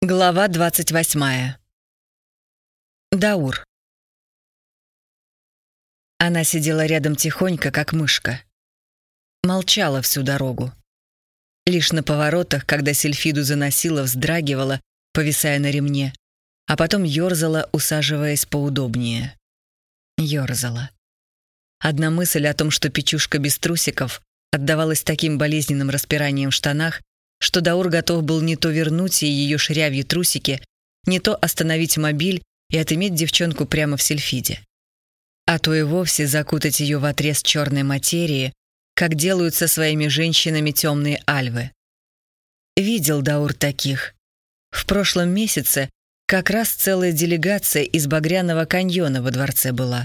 Глава 28. Даур. Она сидела рядом тихонько, как мышка. Молчала всю дорогу. Лишь на поворотах, когда Сельфиду заносила, вздрагивала, повисая на ремне, а потом ёрзала, усаживаясь поудобнее. Ёрзала. Одна мысль о том, что печушка без трусиков отдавалась таким болезненным распиранием в штанах, что Даур готов был не то вернуть ей ее шрявьи трусики, не то остановить мобиль и отыметь девчонку прямо в сельфиде. А то и вовсе закутать ее в отрез черной материи, как делают со своими женщинами темные альвы. Видел Даур таких. В прошлом месяце как раз целая делегация из Багряного каньона во дворце была.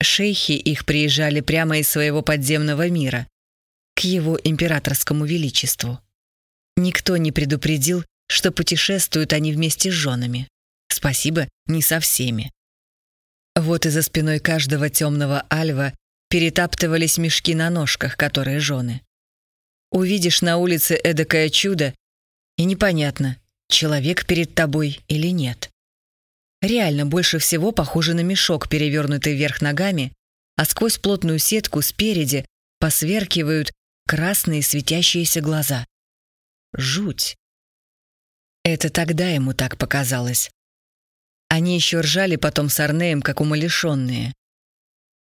Шейхи их приезжали прямо из своего подземного мира, к его императорскому величеству. Никто не предупредил, что путешествуют они вместе с женами. Спасибо, не со всеми. Вот и за спиной каждого темного альва перетаптывались мешки на ножках, которые жены. Увидишь на улице эдакое чудо, и непонятно, человек перед тобой или нет. Реально больше всего похоже на мешок, перевернутый вверх ногами, а сквозь плотную сетку спереди посверкивают красные светящиеся глаза. Жуть. Это тогда ему так показалось. Они еще ржали потом с Арнеем, как умалишенные.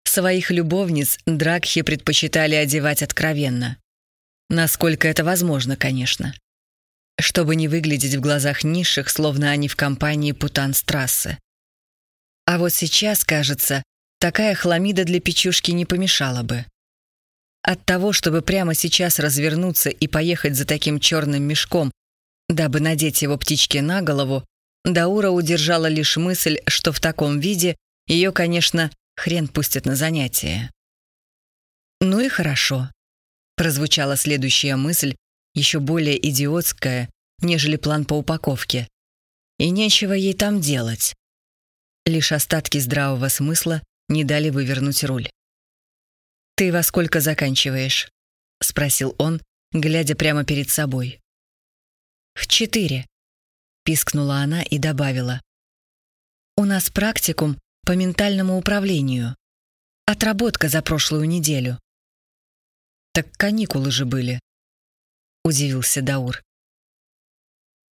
Своих любовниц Дракхи предпочитали одевать откровенно. Насколько это возможно, конечно. Чтобы не выглядеть в глазах низших, словно они в компании путан-страссы. А вот сейчас, кажется, такая хламида для печушки не помешала бы. От того, чтобы прямо сейчас развернуться и поехать за таким черным мешком, дабы надеть его птичке на голову, Даура удержала лишь мысль, что в таком виде ее, конечно, хрен пустят на занятия. «Ну и хорошо», — прозвучала следующая мысль, еще более идиотская, нежели план по упаковке. И нечего ей там делать. Лишь остатки здравого смысла не дали вывернуть руль. «Ты во сколько заканчиваешь?» — спросил он, глядя прямо перед собой. «В четыре», — пискнула она и добавила. «У нас практикум по ментальному управлению. Отработка за прошлую неделю». «Так каникулы же были», — удивился Даур.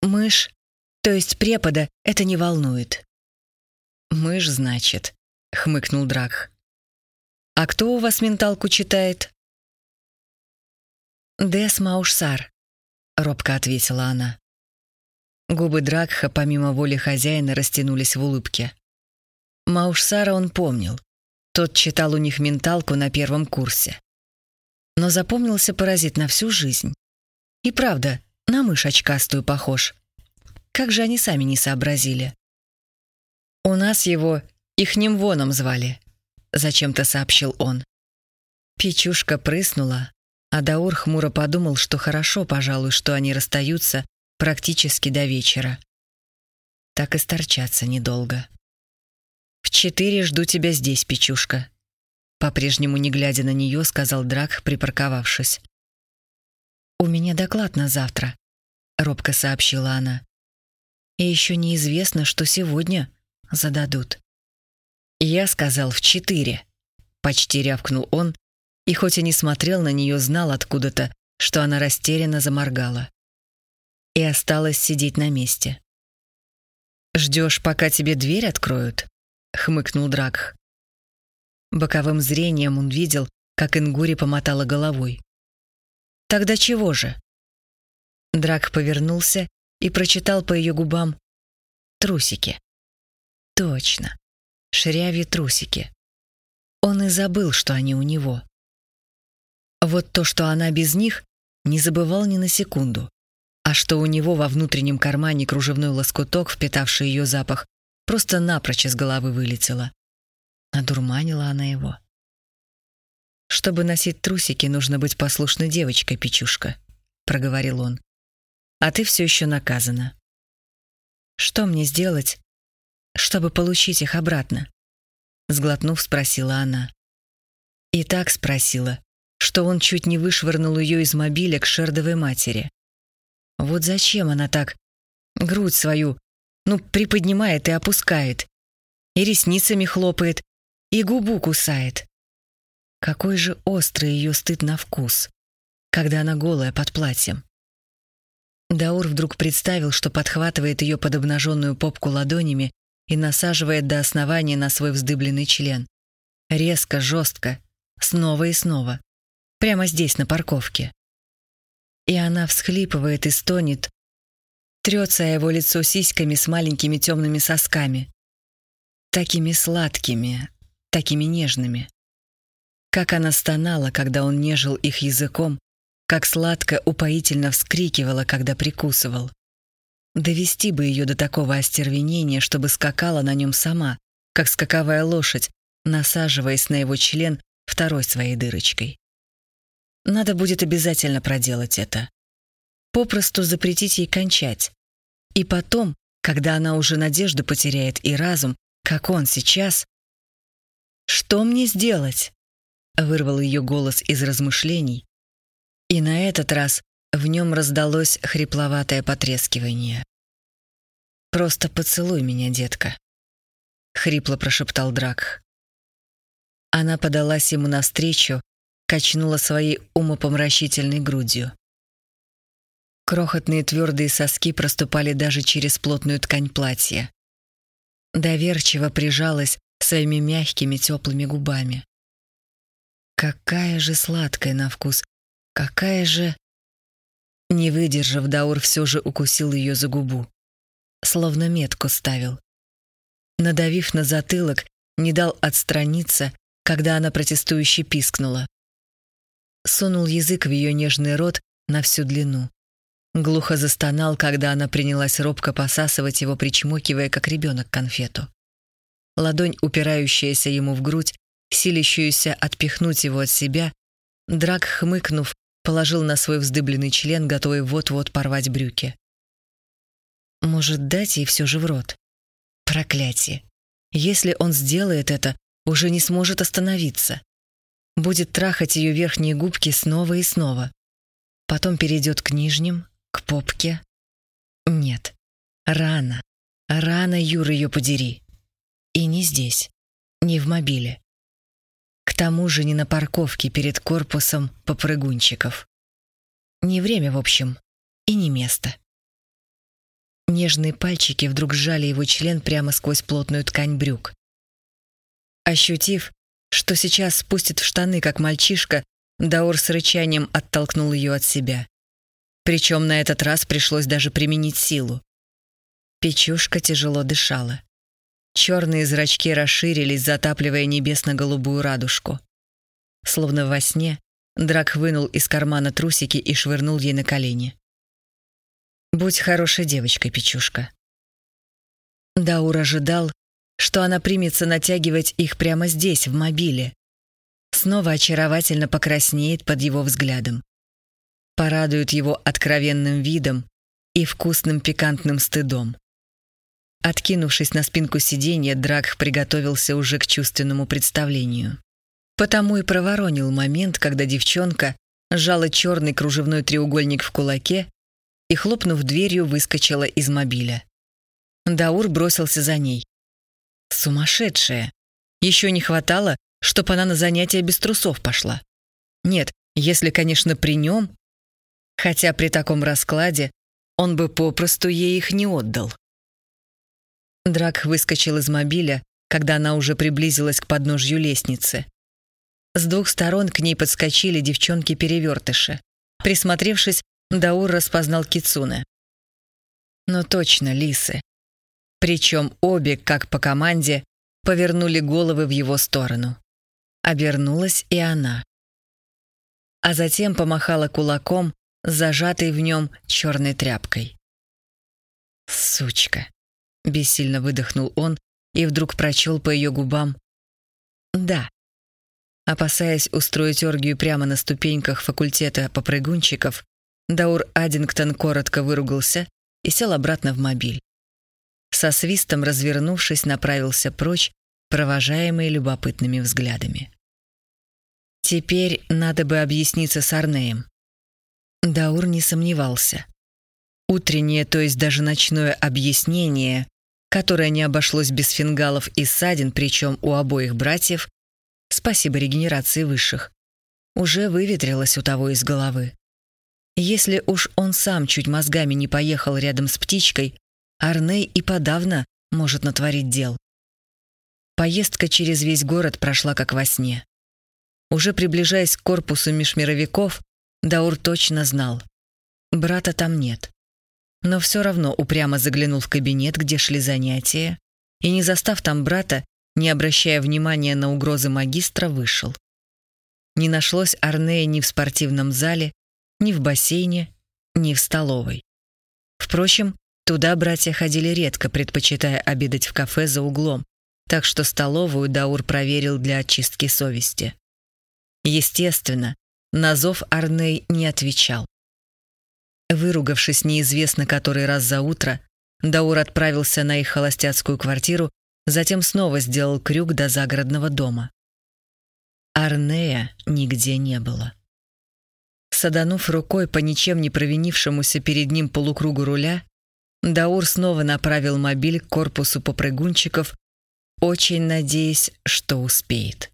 «Мышь, то есть препода, это не волнует». «Мышь, значит», — хмыкнул Дракх. «А кто у вас менталку читает?» «Дес Маушсар», — робко ответила она. Губы Дракха, помимо воли хозяина, растянулись в улыбке. Маушсара он помнил. Тот читал у них менталку на первом курсе. Но запомнился паразит на всю жизнь. И правда, на мышь очкастую похож. Как же они сами не сообразили? У нас его ихним воном звали зачем-то сообщил он. Печушка прыснула, а Даур хмуро подумал, что хорошо, пожалуй, что они расстаются практически до вечера. Так и сторчаться недолго. «В четыре жду тебя здесь, Печушка», — по-прежнему не глядя на нее, сказал Драк, припарковавшись. «У меня доклад на завтра», — робко сообщила она. «И еще неизвестно, что сегодня зададут». «Я сказал в четыре», — почти рявкнул он, и хоть и не смотрел на нее, знал откуда-то, что она растерянно заморгала. И осталась сидеть на месте. «Ждешь, пока тебе дверь откроют?» — хмыкнул Дракх. Боковым зрением он видел, как Ингури помотала головой. «Тогда чего же?» Драк повернулся и прочитал по ее губам «трусики». «Точно шряви трусики. Он и забыл, что они у него. Вот то, что она без них, не забывал ни на секунду. А что у него во внутреннем кармане кружевной лоскуток, впитавший ее запах, просто напрочь из головы вылетело. Надурманила она его. «Чтобы носить трусики, нужно быть послушной девочкой, Печушка», — проговорил он. «А ты все еще наказана». «Что мне сделать, чтобы получить их обратно?» Сглотнув, спросила она. И так спросила, что он чуть не вышвырнул ее из мобиля к шердовой матери. Вот зачем она так Грудь свою, ну, приподнимает и опускает. И ресницами хлопает, и губу кусает. Какой же острый ее стыд на вкус, когда она голая под платьем. Даур вдруг представил, что подхватывает ее под обнаженную попку ладонями и насаживает до основания на свой вздыбленный член. Резко, жестко, снова и снова. Прямо здесь, на парковке. И она всхлипывает и стонет, трется о его лицо сиськами с маленькими темными сосками. Такими сладкими, такими нежными. Как она стонала, когда он нежил их языком, как сладко упоительно вскрикивала, когда прикусывал. Довести бы ее до такого остервенения, чтобы скакала на нем сама, как скаковая лошадь, насаживаясь на его член второй своей дырочкой. Надо будет обязательно проделать это. Попросту запретить ей кончать. И потом, когда она уже надежду потеряет и разум, как он сейчас... «Что мне сделать?» — вырвал ее голос из размышлений. И на этот раз в нем раздалось хрипловатое потрескивание. «Просто поцелуй меня, детка», — хрипло прошептал Драк. Она подалась ему навстречу, качнула своей умопомрачительной грудью. Крохотные твердые соски проступали даже через плотную ткань платья. Доверчиво прижалась своими мягкими теплыми губами. Какая же сладкая на вкус, какая же... Не выдержав, Даур все же укусил ее за губу. Словно метку ставил. Надавив на затылок, не дал отстраниться, когда она протестующе пискнула сунул язык в ее нежный рот на всю длину. Глухо застонал, когда она принялась робко посасывать его, причмокивая, как ребенок конфету. Ладонь, упирающаяся ему в грудь, силящуюся отпихнуть его от себя, Драк, хмыкнув, положил на свой вздыбленный член, готовый вот-вот порвать брюки. Может, дать ей все же в рот? Проклятие. Если он сделает это, уже не сможет остановиться будет трахать ее верхние губки снова и снова. Потом перейдет к нижним, к попке. Нет, рано, рано, Юра, ее подери. И не здесь, не в мобиле. К тому же не на парковке перед корпусом попрыгунчиков. Не время, в общем, и не место. Нежные пальчики вдруг сжали его член прямо сквозь плотную ткань брюк. Ощутив, что сейчас спустит в штаны, как мальчишка, Даур с рычанием оттолкнул ее от себя. Причем на этот раз пришлось даже применить силу. Печушка тяжело дышала. Черные зрачки расширились, затапливая небесно-голубую радужку. Словно во сне, Драк вынул из кармана трусики и швырнул ей на колени. «Будь хорошей девочкой, Печушка». Даур ожидал, что она примется натягивать их прямо здесь, в мобиле. Снова очаровательно покраснеет под его взглядом. Порадует его откровенным видом и вкусным пикантным стыдом. Откинувшись на спинку сиденья, Драк приготовился уже к чувственному представлению. Потому и проворонил момент, когда девчонка сжала черный кружевной треугольник в кулаке и, хлопнув дверью, выскочила из мобиля. Даур бросился за ней. Сумасшедшая. Еще не хватало, чтоб она на занятия без трусов пошла. Нет, если, конечно, при нем. Хотя при таком раскладе он бы попросту ей их не отдал. Драк выскочил из мобиля, когда она уже приблизилась к подножью лестницы. С двух сторон к ней подскочили девчонки-перевертыши. Присмотревшись, Даур распознал Кицуне. Но точно лисы. Причем обе, как по команде, повернули головы в его сторону. Обернулась и она. А затем помахала кулаком, зажатой в нем черной тряпкой. «Сучка!» — бессильно выдохнул он и вдруг прочел по ее губам «Да». Опасаясь устроить оргию прямо на ступеньках факультета попрыгунчиков, Даур Аддингтон коротко выругался и сел обратно в мобиль со свистом развернувшись, направился прочь, провожаемый любопытными взглядами. Теперь надо бы объясниться с Арнеем. Даур не сомневался. Утреннее, то есть даже ночное объяснение, которое не обошлось без фингалов и ссадин, причем у обоих братьев, спасибо регенерации высших, уже выветрилось у того из головы. Если уж он сам чуть мозгами не поехал рядом с птичкой, Арней и подавно может натворить дел. Поездка через весь город прошла как во сне. Уже приближаясь к корпусу межмировиков, Даур точно знал. Брата там нет. Но все равно упрямо заглянул в кабинет, где шли занятия, и, не застав там брата, не обращая внимания на угрозы магистра, вышел. Не нашлось Арнея ни в спортивном зале, ни в бассейне, ни в столовой. Впрочем, туда братья ходили редко, предпочитая обедать в кафе за углом, так что столовую Даур проверил для очистки совести. Естественно, на зов Арней не отвечал. Выругавшись неизвестно который раз за утро, Даур отправился на их холостяцкую квартиру, затем снова сделал крюк до загородного дома. Арнея нигде не было. Саданув рукой по ничем не провинившемуся перед ним полукругу руля, Даур снова направил мобиль к корпусу попрыгунчиков, очень надеясь, что успеет.